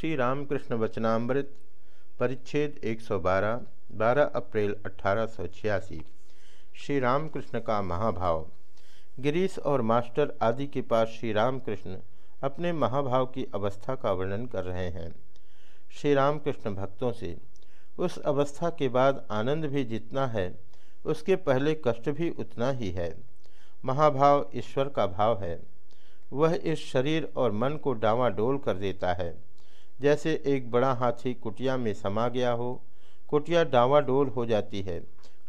श्री रामकृष्ण वचनामृत, परिच्छेद 112 12 अप्रैल अठारह सौ छियासी। श्री रामकृष्ण का महाभाव। गिरीश और मास्टर आदि के पास श्री रामकृष्ण अपने महाभाव की अवस्था का वर्णन कर रहे हैं। श्री रामकृष्ण भक्तों से, उस अवस्था के बाद आनंद भी जितना है, उसके पहले कष्ट भी उतना ही है। महाभाव ईश्वर का भाव है। वह इस शरीर और मन को डावाडोल कर देता है। जैसे एक बड़ा हाथी कुटिया में समा गया हो, कुटिया डावाडोल हो जाती है,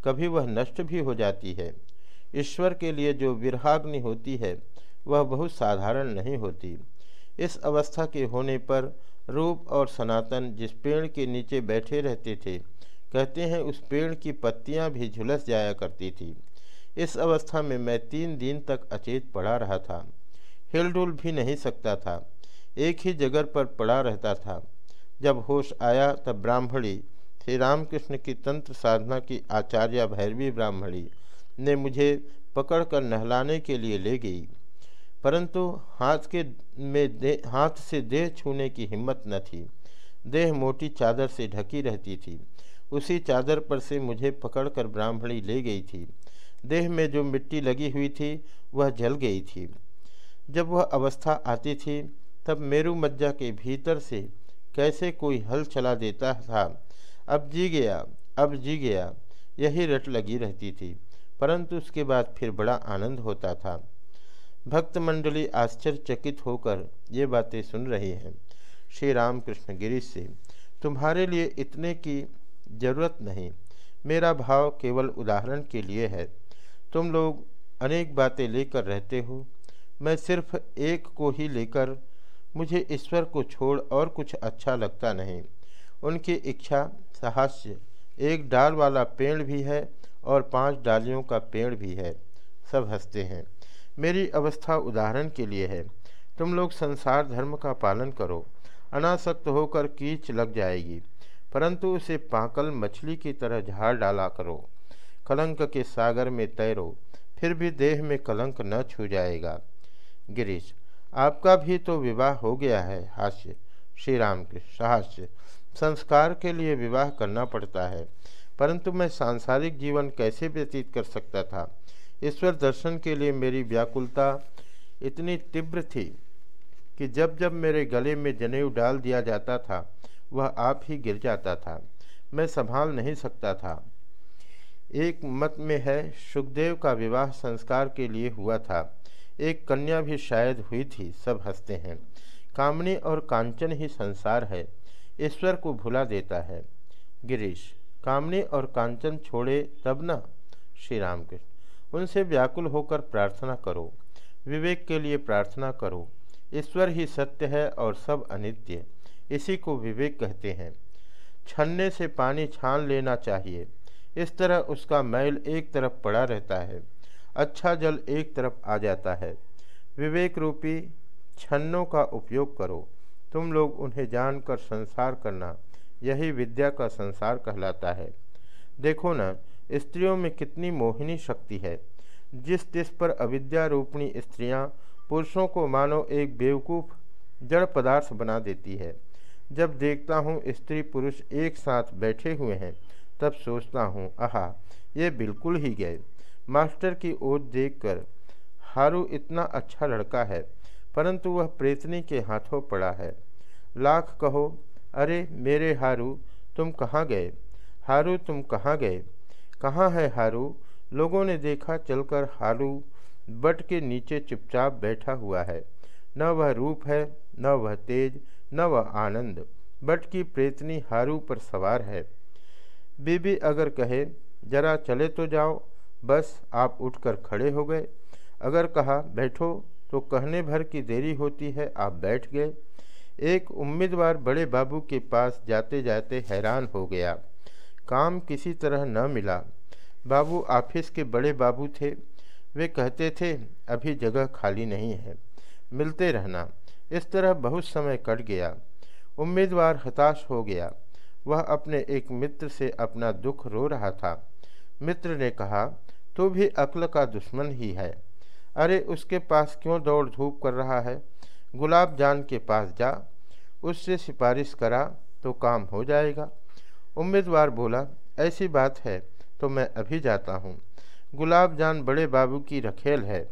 कभी वह नष्ट भी हो जाती है। ईश्वर के लिए जो विरहाग्नि होती है, वह बहुत साधारण नहीं होती। इस अवस्था के होने पर रूप और सनातन जिस पेड़ के नीचे बैठे रहते थे, कहते हैं उस पेड़ की पत्तियाँ भी झुलस जाया करती थी। इस अवस्था में मैं तीन दिन तक अचेत पड़ा रहा था। हिलडुल भी नहीं सकता था। एक ही जगह पर पड़ा रहता था। जब होश आया तब ब्राह्मणी, श्री रामकृष्ण की तंत्र साधना की आचार्य भैरवी ब्राह्मणी ने मुझे पकड़कर नहलाने के लिए ले गई। परंतु हाथ के में दे, हाथ से देह छूने की हिम्मत न थी। देह मोटी चादर से ढकी रहती थी। उसी चादर पर से मुझे पकड़कर ब्राह्मणी ले गई थी। देह में जो मिट्टी लगी हुई थी, वह जल गई थी। जब वह अवस्था आती थी तब मेरू मज्जा के भीतर से कैसे कोई हल चला देता था। अब जी गया, अब जी गया, यही रट लगी रहती थी, परंतु उसके बाद फिर बड़ा आनंद होता था। भक्त मंडली आश्चर्यचकित होकर ये बातें सुन रही हैं। श्री रामकृष्ण गिरीश से, तुम्हारे लिए इतने की ज़रूरत नहीं, मेरा भाव केवल उदाहरण के लिए है। तुम लोग अनेक बातें लेकर रहते हो, मैं सिर्फ़ एक को ही लेकर मुझे ईश्वर को छोड़ और कुछ अच्छा लगता नहीं। उनकी इच्छा साहस्य। एक डाल वाला पेड़ भी है और पाँच डालियों का पेड़ भी है। सब हँसते हैं। मेरी अवस्था उदाहरण के लिए है। तुम लोग संसार धर्म का पालन करो। अनासक्त होकर कीच लग जाएगी। परंतु उसे पाकल मछली की तरह झाड़ डाला करो। कलंक के सागर में तैरो। फिर भी देह में कलंक न छू जाएगा। गिरीश आपका भी तो विवाह हो गया है, हास्य। श्री राम कृष्ण हास्य संस्कार के लिए विवाह करना पड़ता है। परंतु मैं सांसारिक जीवन कैसे व्यतीत कर सकता था? ईश्वर दर्शन के लिए मेरी व्याकुलता इतनी तीव्र थी कि जब जब मेरे गले में जनेऊ डाल दिया जाता था, वह आप ही गिर जाता था। मैं संभाल नहीं सकता था। एक मत में है, सुखदेव का विवाह संस्कार के लिए हुआ था। एक कन्या भी शायद हुई थी, सब हँसते हैं। कामनी और कांचन ही संसार है, ईश्वर को भुला देता है। गिरीश, कामनी और कांचन छोड़े तब न? श्री राम कृष्ण उनसे व्याकुल होकर प्रार्थना करो। विवेक के लिए प्रार्थना करो। ईश्वर ही सत्य है और सब अनित्य, इसी को विवेक कहते हैं। छन्ने से पानी छान लेना चाहिए। इस तरह उसका मैल एक तरफ़ पड़ा रहता है। अच्छा जल एक तरफ़ आ जाता है। विवेक रूपी छन्नों का उपयोग करो। तुम लोग उन्हें जानकर संसार करना, यही विद्या का संसार कहलाता है। देखो ना, स्त्रियों में कितनी मोहिनी शक्ति है। जिस जिस पर अविद्या रूपणी स्त्रियाँ पुरुषों को मानो एक बेवकूफ़, जड़ पदार्थ बना देती है। जब देखता हूँ स्त्री पुरुष एक साथ बैठे हुए हैं, तब सोचता हूँ, आहा, ये बिल्कुल ही गए। मास्टर की ओर देखकर, हारू इतना अच्छा लड़का है, परंतु वह प्रेतनी के हाथों पड़ा है। लाख कहो, अरे मेरे हारू, तुम कहाँ गए? हारू, तुम कहाँ गए? कहाँ है हारू? लोगों ने देखा चलकर हारू बट के नीचे चुपचाप बैठा हुआ है। न वह रूप है, न वह तेज, न वह आनंद, बट की प्रेतनी हारू पर सवार है। बीबी अगर कहे, जरा चले तो जाओ बस आप उठकर खड़े हो गए। अगर कहा, बैठो तो कहने भर की देरी होती है, आप बैठ गए। एक उम्मीदवार बड़े बाबू के पास जाते जाते हैरान हो गया। काम किसी तरह न मिला। बाबू ऑफ़िस के बड़े बाबू थे। वे कहते थे, अभी जगह खाली नहीं है। मिलते रहना। इस तरह बहुत समय कट गया। उम्मीदवार हताश हो गया। वह अपने एक मित्र से अपना दुख रो रहा था। मित्र ने कहा तो भी अक्ल का दुश्मन ही है। अरे, उसके पास क्यों दौड़ धूप कर रहा है? गुलाब जान के पास जा। उससे सिफारिश करा तो काम हो जाएगा। उम्मीदवार बोला, ऐसी बात है तो मैं अभी जाता हूँ। गुलाब जान बड़े बाबू की रखेल है।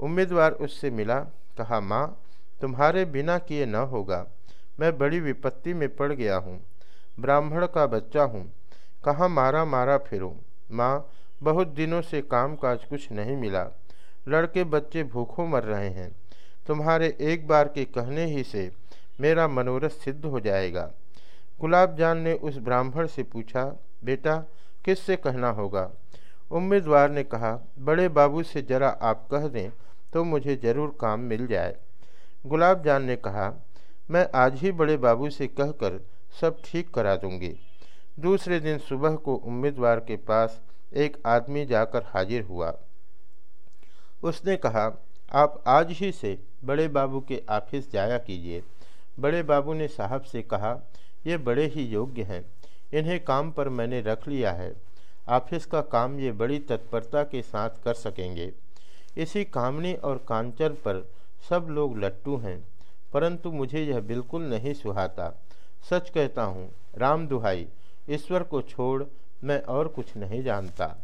उम्मीदवार उससे मिला, कहा, माँ, तुम्हारे बिना किए न होगा। मैं बड़ी विपत्ति में पड़ गया हूँ। ब्राह्मण का बच्चा हूँ। कहाँ मारा मारा फिरूँ? माँ बहुत दिनों से काम काज कुछ नहीं मिला। लड़के बच्चे भूखों मर रहे हैं। तुम्हारे एक बार के कहने ही से मेरा मनोरथ सिद्ध हो जाएगा। गुलाब जान ने उस ब्राह्मण से पूछा, बेटा, किससे कहना होगा? उम्मीदवार ने कहा, बड़े बाबू से जरा आप कह दें तो मुझे ज़रूर काम मिल जाए। गुलाब जान ने कहा, मैं आज ही बड़े बाबू से कहकर सब ठीक करा दूँगी। दूसरे दिन सुबह को उम्मीदवार के पास एक आदमी जाकर हाजिर हुआ। उसने कहा, आप आज ही से बड़े बाबू के ऑफ़िस जाया कीजिए। बड़े बाबू ने साहब से कहा, ये बड़े ही योग्य हैं। इन्हें काम पर मैंने रख लिया है। ऑफ़िस का काम ये बड़ी तत्परता के साथ कर सकेंगे। इसी कामनी और कांचन पर सब लोग लट्टू हैं, परंतु मुझे यह बिल्कुल नहीं सुहाता। सच कहता हूँ, राम दुहाई, ईश्वर को छोड़ मैं और कुछ नहीं जानता।